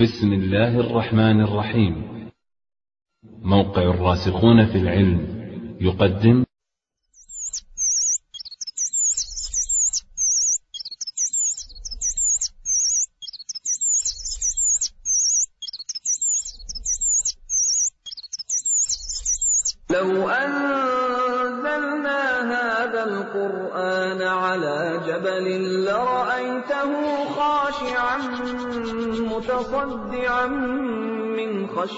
بسم الله الرحمن الرحيم. موقع الراسخون في العلم يقدم لو أنزلنا هذا القرآن على جبل لرأيته خاشعا متصدعا من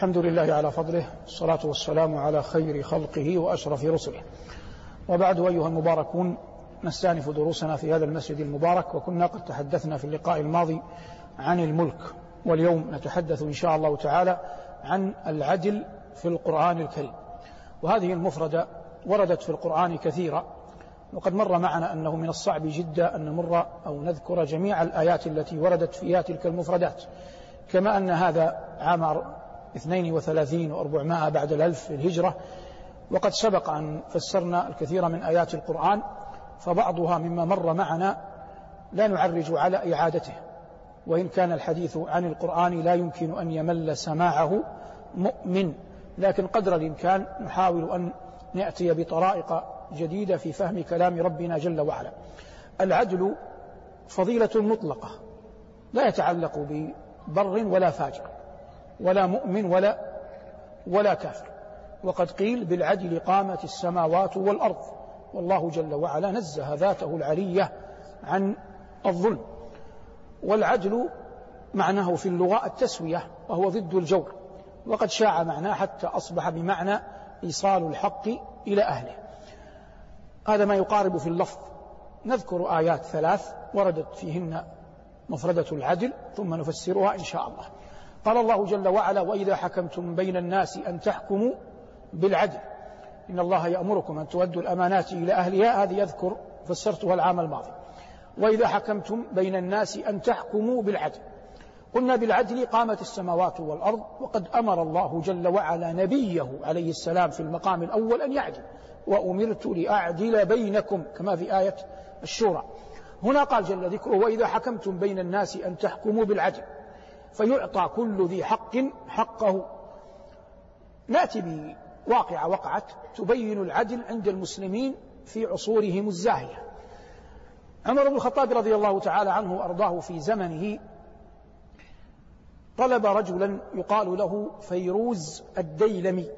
الحمد لله على فضله والصلاة والسلام على خير خلقه وأشرف رسله. وبعد أيها المباركون نستأنف دروسنا في هذا المسجد المبارك وكنا قد تحدثنا في اللقاء الماضي عن الملك. واليوم نتحدث إن شاء الله تعالى عن العدل في القرآن الكريم. وهذه المفردة وردت في القرآن كثيرا وقد مر معنا أنه من الصعب جدا أن نمر أو نذكر جميع الآيات التي وردت فيها تلك المفردات. كما أن هذا عام اثنين وثلاثين وأربعمائة بعد الألف في الهجرة. وقد سبق أن فسرنا الكثير من آيات القرآن فبعضها مما مر معنا لا نعرج على إعادته. وإن كان الحديث عن القرآن لا يمكن أن يمل سماعه مؤمن. لكن قدر الإمكان نحاول أن نأتي بطرائق جديدة في فهم كلام ربنا جل وعلا. العدل فضيلة مطلقة لا يتعلق ببر ولا فاجر. ولا مؤمن ولا ولا كافر. وقد قيل بالعدل قامت السماوات والأرض. والله جل وعلا نزه ذاته العلية عن الظلم. والعدل معناه في اللغة التسوية وهو ضد الجور. وقد شاع معناه حتى أصبح بمعنى إيصال الحق إلى أهله. هذا ما يقارب في اللفظ. نذكر آيات ثلاث وردت فيهن مفردة العدل ثم نفسرها إن شاء الله. قال الله جل وعلا وإذا حكمتم بين الناس أن تحكموا بالعدل إن الله يأمركم أن تؤدوا الأمانات إلى أهلها. هذه يذكر فسرتها العام الماضي. وإذا حكمتم بين الناس أن تحكموا بالعدل. قلنا بالعدل قامت السماوات والأرض وقد أمر الله جل وعلا نبيه عليه السلام في المقام الأول أن يعدل وأمرت لأعدل بينكم كما في آية الشورى. هنا قال جل ذكره وإذا حكمتم بين الناس أن تحكموا بالعدل. فيعطى كل ذي حق حقه. نأتي بواقعة وقعت تبين العدل عند المسلمين في عصورهم الزاهية. عمر بن الخطاب رضي الله تعالى عنه وأرضاه في زمنه طلب رجلا يقال له فيروز الديلمي.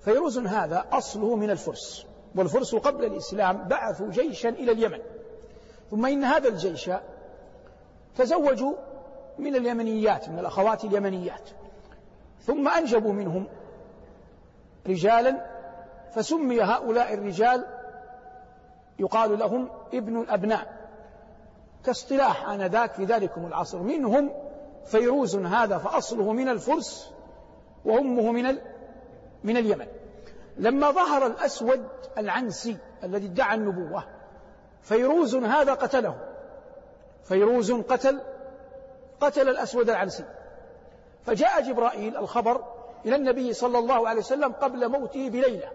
فيروز هذا أصله من الفرس والفرس قبل الإسلام بعثوا جيشا إلى اليمن. ثم إن هذا الجيش تزوجوا من اليمنيات من الأخوات اليمنيات. ثم أنجبوا منهم رجالا فسمي هؤلاء الرجال يقال لهم ابن الأبناء. كاصطلاح آنذاك في ذلكم العصر. منهم فيروز هذا فأصله من الفرس وأمه من ال... من اليمن. لما ظهر الأسود العنسي الذي ادعى النبوة فيروز هذا قتله. فيروز قتل قتل الأسود العنسي. فجاء جبرائيل الخبر إلى النبي صلى الله عليه وسلم قبل موته بليلة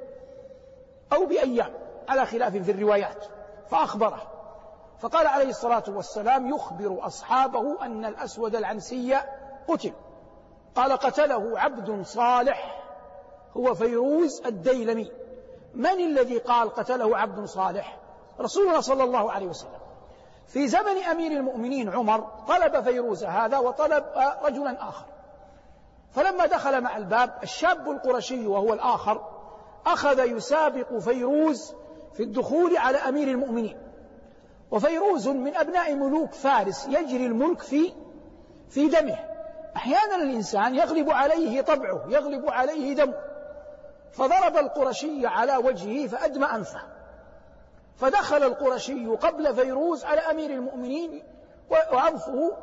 أو بأيام على خلاف في الروايات فأخبره. فقال عليه الصلاة والسلام يخبر أصحابه أن الأسود العنسي قتل. قال قتله عبد صالح هو فيروز الديلمي. من الذي قال قتله عبد صالح؟ رسولنا صلى الله عليه وسلم. في زمن أمير المؤمنين عمر طلب فيروز هذا وطلب رجلا آخر. فلما دخل مع الباب الشاب القرشي وهو الآخر أخذ يسابق فيروز في الدخول على أمير المؤمنين. وفيروز من أبناء ملوك فارس يجري الملك في في دمه. أحيانا الإنسان يغلب عليه طبعه يغلب عليه دمه. فضرب القرشي على وجهه فأدمى أنفه فدخل القرشي قبل فيروز على أمير المؤمنين وأنفه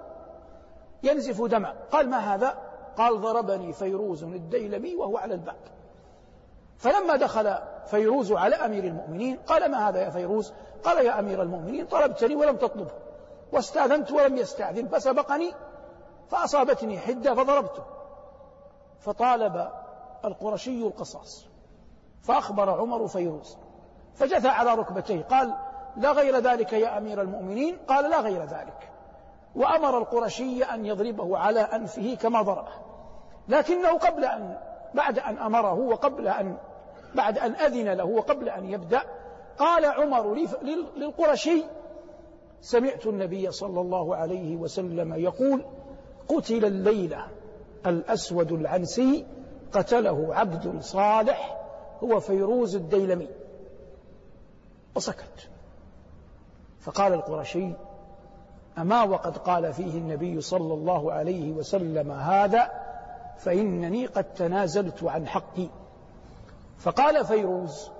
ينزف دما قال ما هذا؟ قال ضربني فيروز الديلمي وهو على الباب فلما دخل فيروز على أمير المؤمنين قال ما هذا يا فيروز؟ قال يا أمير المؤمنين طلبتني ولم تطلبه. واستاذنت ولم يستأذن فسبقني فأصابتني حدة فضربته. فطالب القرشي القصاص فأخبر عمر فيروز. فجثى على ركبتيه. قال لا غير ذلك يا أمير المؤمنين. قال لا غير ذلك. وأمر القرشي أن يضربه على أنفه كما ضربه. لكنه قبل أن بعد أن أمره وقبل أن بعد أن أذن له وقبل أن يبدأ قال عمر للقرشي سمعت النبي صلى الله عليه وسلم يقول قتل الليلة الأسود العنسي قتله عبد صالح هو فيروز الديلمي. وسكت. فقال القرشي أما وقد قال فيه النبي صلى الله عليه وسلم هذا فإنني قد تنازلت عن حقي. فقال فيروز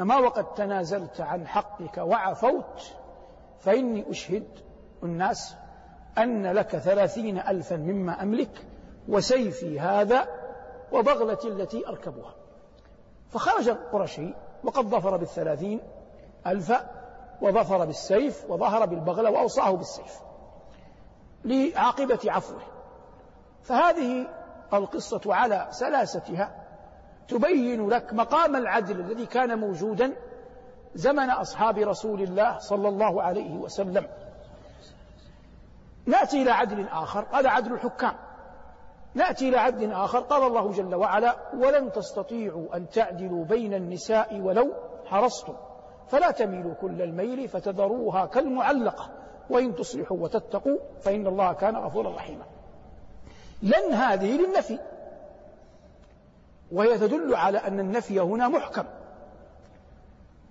أما وقد تنازلت عن حقك وعفوت فإني أشهد الناس أن لك ثلاثين ألفا مما أملك وسيفي هذا وبغلتي التي أركبها. فخرج القرشي وقد ظفر بالثلاثين ألف وظفر بالسيف وظهر بالبغلة وأوصاه بالسيف لعاقبة عفوه. فهذه القصة على سلاستها تبين لك مقام العدل الذي كان موجودا زمن أصحاب رسول الله صلى الله عليه وسلم. نأتي إلى عدل آخر هذا عدل الحكام. نأتي إلى عدل آخر قال الله جل وعلا ولن تستطيعوا أن تعدلوا بين النساء ولو حرصتم. فلا تميلوا كل الميل فتذروها كالمعلقة. وإن تصلحوا وتتقوا فإن الله كان غفورا رحيما. لن هذه للنفي. وهي تدل على أن النفي هنا محكم.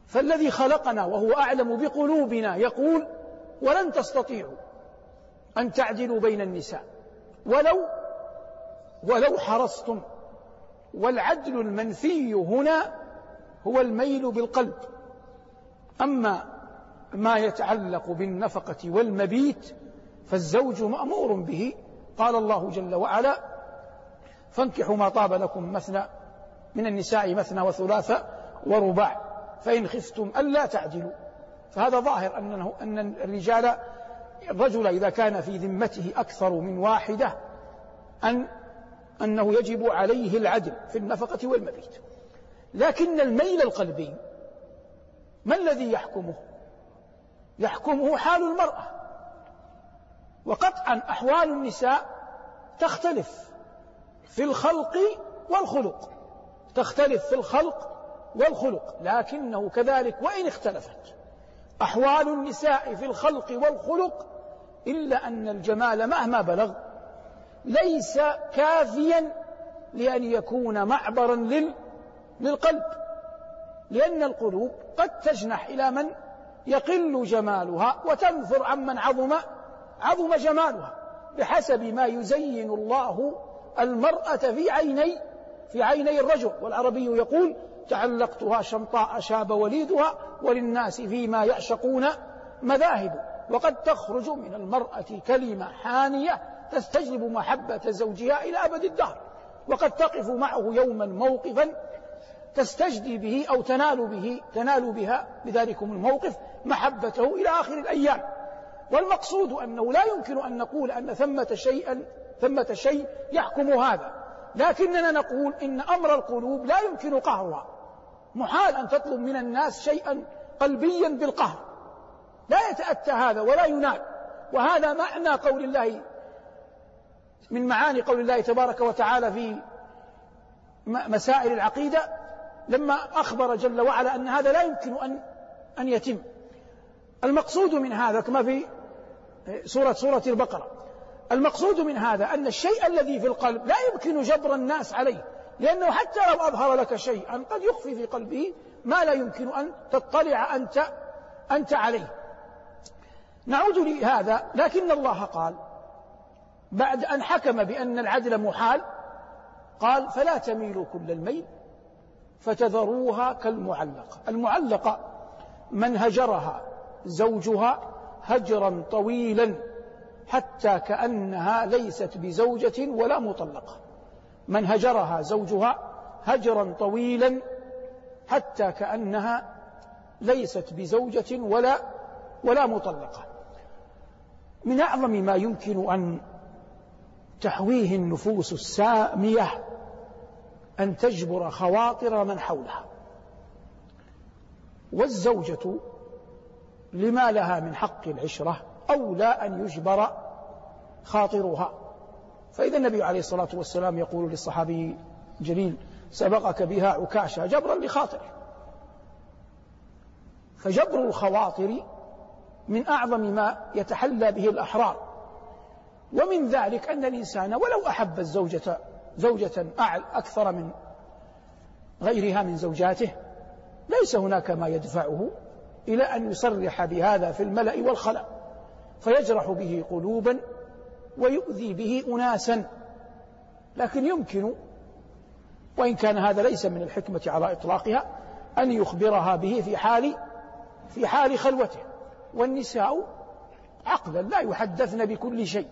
فالذي خلقنا وهو أعلم بقلوبنا يقول ولن تستطيعوا أن تعدلوا بين النساء. ولو ولو حرصتم. والعدل المنفي هنا هو الميل بالقلب. أما ما يتعلق بالنفقة والمبيت فالزوج مأمور به. قال الله جل وعلا فانكحوا ما طاب لكم مثنى من النساء مثنى وثلاث ورباع فإن خفتم ألا تعدلوا. فهذا ظاهر أنه أن الرجال الرجل إذا كان في ذمته أكثر من واحدة أن أنه يجب عليه العدل في النفقة والمبيت. لكن الميل القلبي ما الذي يحكمه؟ يحكمه حال المرأة. وقطعا أحوال النساء تختلف في الخلق والخلق. تختلف في الخلق والخلق. لكنه كذلك وإن اختلفت أحوال النساء في الخلق والخلق إلا أن الجمال مهما بلغ ليس كافيا لأن يكون معبرا لل للقلب. لأن القلوب قد تجنح إلى من يقل جمالها وتنفر عمن عظم عظم جمالها بحسب ما يزين الله المرأة في عيني في عيني الرجل. والعربي يقول تعلقتها شمطاء شاب وليدها وللناس فيما يعشقون مذاهب. وقد تخرج من المرأة كلمة حانية تستجلب محبة زوجها إلى أبد الدهر. وقد تقف معه يوما موقفا تستجدي به أو تنال به تنال بها بذلكم الموقف محبته إلى آخر الأيام. والمقصود أنه لا يمكن أن نقول أن ثمة شيئا ثمة شيء يحكم هذا. لكننا نقول إن أمر القلوب لا يمكن قهرها. محال أن تطلب من الناس شيئا قلبيا بالقهر. لا يتأتى هذا ولا ينال. وهذا معنى قول الله من معاني قول الله تبارك وتعالى في مسائل العقيدة. لما أخبر جل وعلا أن هذا لا يمكن أن أن يتم. المقصود من هذا كما في سورة سورة البقرة. المقصود من هذا أن الشيء الذي في القلب لا يمكن جبر الناس عليه لأنه حتى لو أظهر لك شيئا قد يخفي في قلبه ما لا يمكن أن تطلع أنت أنت عليه. نعود لهذا لكن الله قال بعد أن حكم بأن العدل محال قال فلا تميلوا كل الميل فتذروها كالمعلقة. المعلقة من هجرها زوجها هجرا طويلا حتى كأنها ليست بزوجة ولا مطلقة. من هجرها زوجها هجرا طويلا حتى كأنها ليست بزوجة ولا ولا مطلقة. من أعظم ما يمكن أن تحويه النفوس السامية أن تجبر خواطر من حولها. والزوجة لما لها من حق العشرة أولى أن يجبر خاطرها. فإذا النبي عليه الصلاة والسلام يقول للصحابي جليل سبقك بها عكاشة جبرا لخاطره فجبر الخواطر من أعظم ما يتحلى به الأحرار. ومن ذلك أن الإنسان ولو أحب الزوجة زوجة أكثر من غيرها من زوجاته. ليس هناك ما يدفعه إلى أن يصرح بهذا في الملأ والخلاء فيجرح به قلوبا ويؤذي به أناسا. لكن يمكن وإن كان هذا ليس من الحكمة على إطلاقها أن يخبرها به في حال في حال خلوته. والنساء عقلا لا يحدثن بكل شيء.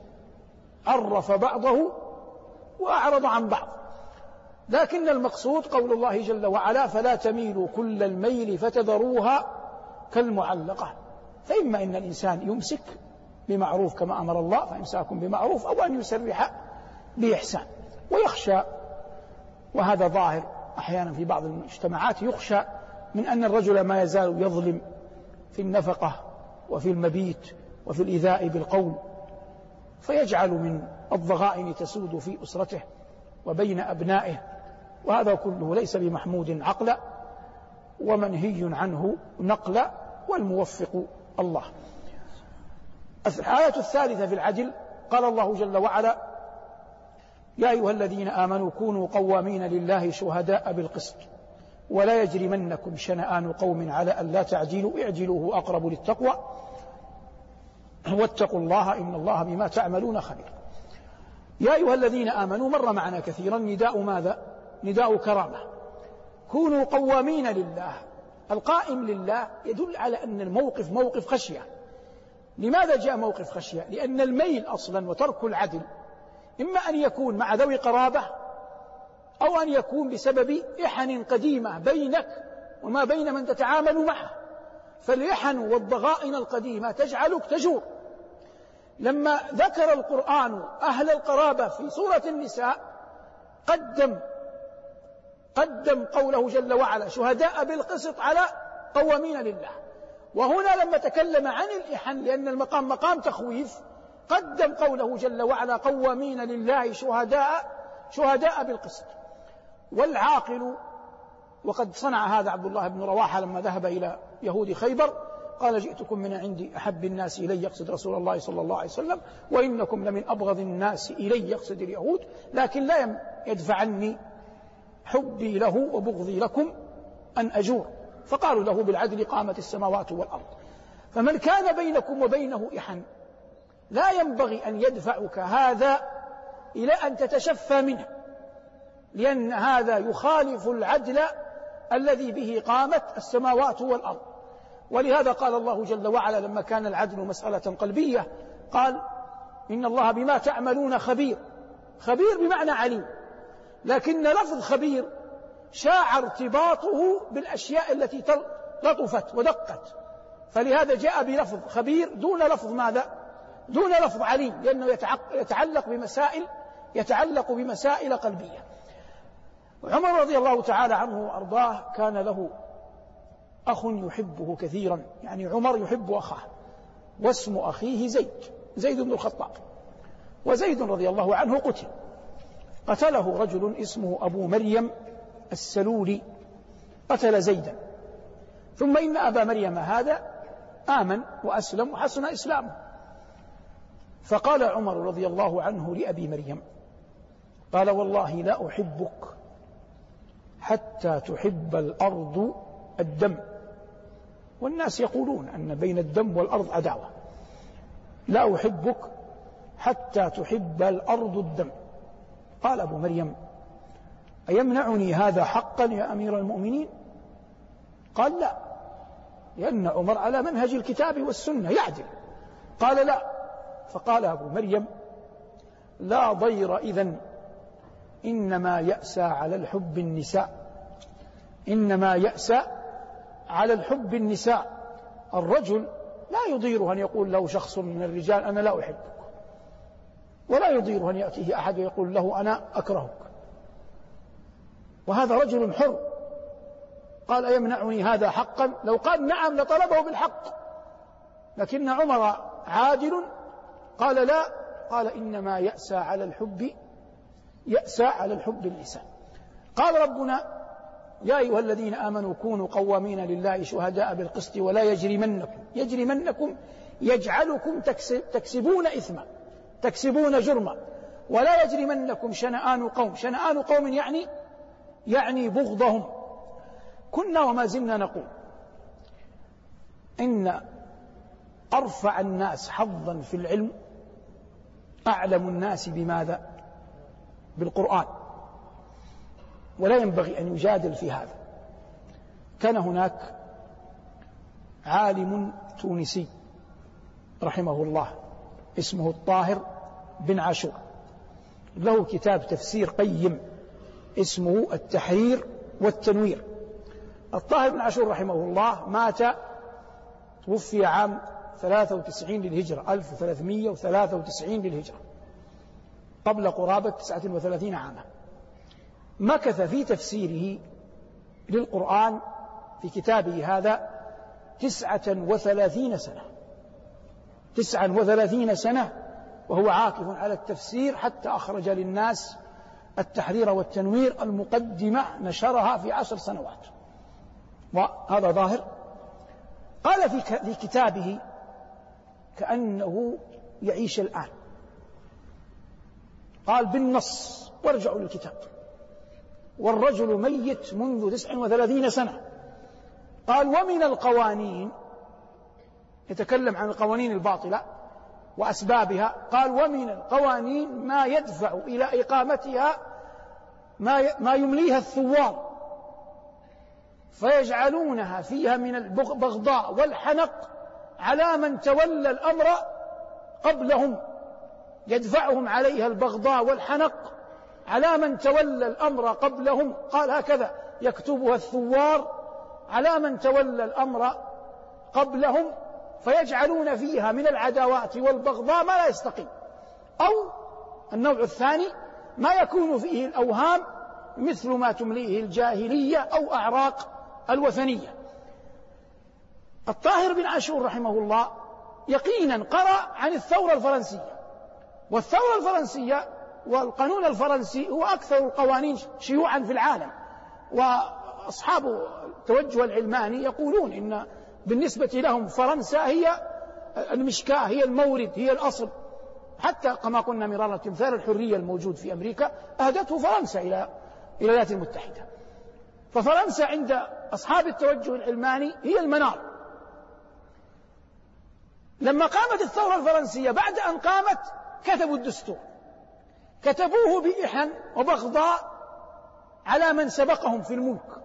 عرف بعضه وأعرض عن بعض. لكن المقصود قول الله جل وعلا فلا تميلوا كل الميل فتذروها كالمعلقة. فإما أن الإنسان يمسك بمعروف كما أمر الله فإمساك بمعروف أو أن يسرح بإحسان. ويخشى وهذا ظاهر أحيانا في بعض المجتمعات يخشى من أن الرجل ما يزال يظلم في النفقة وفي المبيت وفي الإيذاء بالقول. فيجعل من الضغائن تسود في أسرته وبين أبنائه وهذا كله ليس بمحمود عقلا ومنهي عنه نقلا والموفق الله. الآية الثالثة في العدل قال الله جل وعلا يا أيها الذين آمنوا كونوا قوامين لله شهداء بالقسط ولا يجرمنكم شنآن قوم على أن لا تعجلوا اعجلوه أقرب للتقوى واتقوا الله إن الله بما تعملون خبير. يا أيها الذين آمنوا مر معنا كثيرا نداء ماذا؟ نداء كرامة. كونوا قوامين لله. القائم لله يدل على أن الموقف موقف خشية. لماذا جاء موقف خشية؟ لأن الميل أصلا وترك العدل إما أن يكون مع ذوي قرابة أو أن يكون بسبب إحن قديمة بينك وما بين من تتعامل معه. فالإحن والضغائن القديمة تجعلك تجور. لما ذكر القرآن أهل القرابة في سورة النساء قدم قدم قوله جل وعلا شهداء بالقسط على قوامين لله وهنا لما تكلم عن الإحن لأن المقام مقام تخويف قدم قوله جل وعلا قوامين لله شهداء شهداء بالقسط والعاقل وقد صنع هذا عبد الله بن رواحة لما ذهب إلى يهود خيبر قال جئتكم من عندي أحب الناس إلي يقصد رسول الله صلى الله عليه وسلم وإنكم لمن أبغض الناس إلي يقصد اليهود لكن لا يدفع عني حبي له وبغضي لكم أن أجور. فقالوا له بالعدل قامت السماوات والأرض. فمن كان بينكم وبينه إحن لا ينبغي أن يدفعك هذا إلى أن تتشفى منه لأن هذا يخالف العدل الذي به قامت السماوات والأرض. ولهذا قال الله جل وعلا لما كان العدل مسألة قلبية قال إن الله بما تعملون خبير. خبير بمعنى عليم. لكن لفظ خبير شاع ارتباطه بالأشياء التي لطفت ودقت. فلهذا جاء بلفظ خبير دون لفظ ماذا؟ دون لفظ عليم لأنه يتعلق بمسائل يتعلق بمسائل قلبية. عمر رضي الله تعالى عنه وأرضاه كان له أخ يحبه كثيرا يعني عمر يحب أخاه واسم أخيه زيد زيد بن الخطاب. وزيد رضي الله عنه قتل. قتله رجل اسمه أبو مريم السلولي. قتل زيدا. ثم إن أبا مريم هذا آمن وأسلم وحسن إسلامه. فقال عمر رضي الله عنه لأبي مريم قال والله لا أحبك حتى تحب الأرض الدم. والناس يقولون أن بين الدم والأرض عداوة. لا أحبك حتى تحب الأرض الدم. قال أبو مريم أيمنعني هذا حقا يا أمير المؤمنين؟ قال لا لأن عمر على منهج الكتاب والسنة يعدل. قال لا. فقال أبو مريم لا ضير إذن إنما يأسى على الحب النساء. إنما يأسى على الحب النساء. الرجل لا يضيره أن يقول له شخص من الرجال أنا لا أحبك. ولا يضيره أن يأتيه أحد ويقول له أنا أكرهك. وهذا رجل حر. قال أيمنعني هذا حقا؟ لو قال نعم لطلبه بالحق. لكن عمر عادل قال لا. قال إنما يأسى على الحب يأسى على الحب النساء. قال ربنا يا أيها الذين آمنوا كونوا قوامين لله شهداء بالقسط ولا يجرمنكم يجرمنكم يجعلكم تكسبون إثما تكسبون جرما ولا يجرمنكم شنآن قوم شنآن قوم يعني يعني بغضهم. كنا وما زلنا نقول إن أرفع الناس حظا في العلم أعلم الناس بماذا؟ بالقرآن. ولا ينبغي أن يجادل في هذا. كان هناك عالم تونسي رحمه الله اسمه الطاهر بن عاشور. له كتاب تفسير قيم اسمه التحرير والتنوير. الطاهر بن عاشور رحمه الله مات توفي عام 93 للهجرة 1393 للهجرة قبل قرابة 39 عاما. مكث في تفسيره للقرآن في كتابه هذا تسعة وثلاثين سنة. تسعا وثلاثين سنة وهو عاكف على التفسير حتى أخرج للناس التحرير والتنوير المقدمة نشرها في عشر سنوات. وهذا ظاهر. قال في كتابه كأنه يعيش الآن. قال بالنص وارجعوا للكتاب. والرجل ميت منذ تسع وثلاثين سنة. قال ومن القوانين يتكلم عن القوانين الباطلة وأسبابها. قال ومن القوانين ما يدفع إلى إقامتها ما ما يمليها الثوار فيجعلونها فيها من البغضاء والحنق على من تولى الأمر قبلهم يدفعهم عليها البغضاء والحنق على من تولى الأمر قبلهم؟ قال هكذا يكتبها الثوار على من تولى الأمر قبلهم فيجعلون فيها من العداوات والبغضاء ما لا يستقيم. أو النوع الثاني ما يكون فيه الأوهام مثل ما تمليه الجاهلية أو أعراق الوثنية. الطاهر بن عاشور رحمه الله يقينا قرأ عن الثورة الفرنسية والثورة الفرنسية والقانون الفرنسي هو أكثر القوانين شيوعا في العالم. وأصحاب التوجه العلماني يقولون إن بالنسبة لهم فرنسا هي المشكاة هي المورد هي الأصل. حتى كما قلنا مرارا تمثال الحرية الموجود في أمريكا أهدته فرنسا إلى الولايات المتحدة. ففرنسا عند أصحاب التوجه العلماني هي المنار. لما قامت الثورة الفرنسية بعد أن قامت كتبوا الدستور. كتبوه بإحن وبغضاء على من سبقهم في الملك.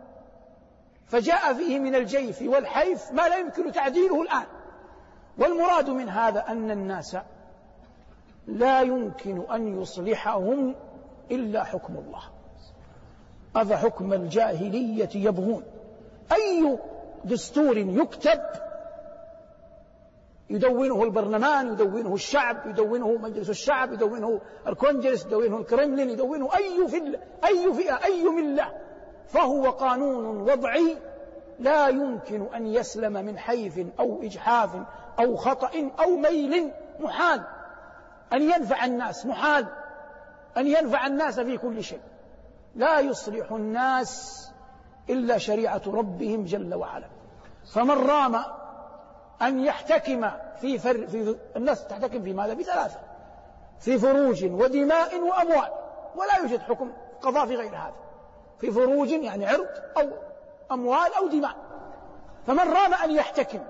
فجاء فيه من الجيف والحيف ما لا يمكن تعديله الآن. والمراد من هذا أن الناس لا يمكن أن يصلحهم إلا حكم الله. أفحكم الجاهلية يبغون؟ أي دستور يكتب يدونه البرلمان يدونه الشعب يدونه مجلس الشعب يدونه الكونجرس يدونه الكرملين يدونه أي في أي فئة أي ملة. فهو قانون وضعي لا يمكن أن يسلم من حيف أو إجحاف أو خطأ أو ميل محال. أن ينفع الناس محال. أن ينفع الناس في كل شيء. لا يصلح الناس إلا شريعة ربهم جل وعلا. فمن رام أن يحتكم في, فر في الناس تحتكم في ماذا؟ بثلاثة. في فروج ودماء وأموال. ولا يوجد حكم قضاء في غير هذا. في فروج يعني عرض أو أموال أو دماء. فمن رام أن يحتكم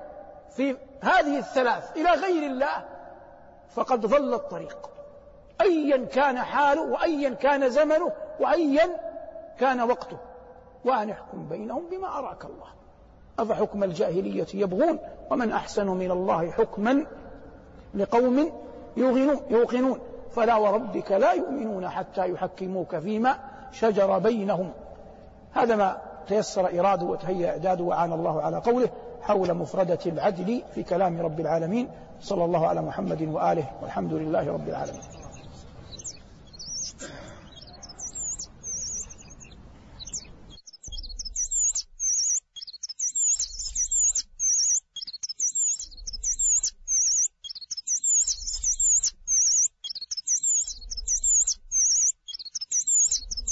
في هذه الثلاث إلى غير الله فقد ضل الطريق. أيا كان حاله وأيا كان زمنه وأيا كان وقته. وأن يحكم بينهم بما أراك الله. أفحكم الجاهلية يبغون ومن أحسن من الله حكما لقوم يوقنون, يوقنون. فلا وربك لا يؤمنون حتى يحكموك فيما شجر بينهم. هذا ما تيسر إراده وتهيأ إعداده وعان الله على قوله حول مفردة العدل في كلام رب العالمين صلى الله على محمد وآله والحمد لله رب العالمين.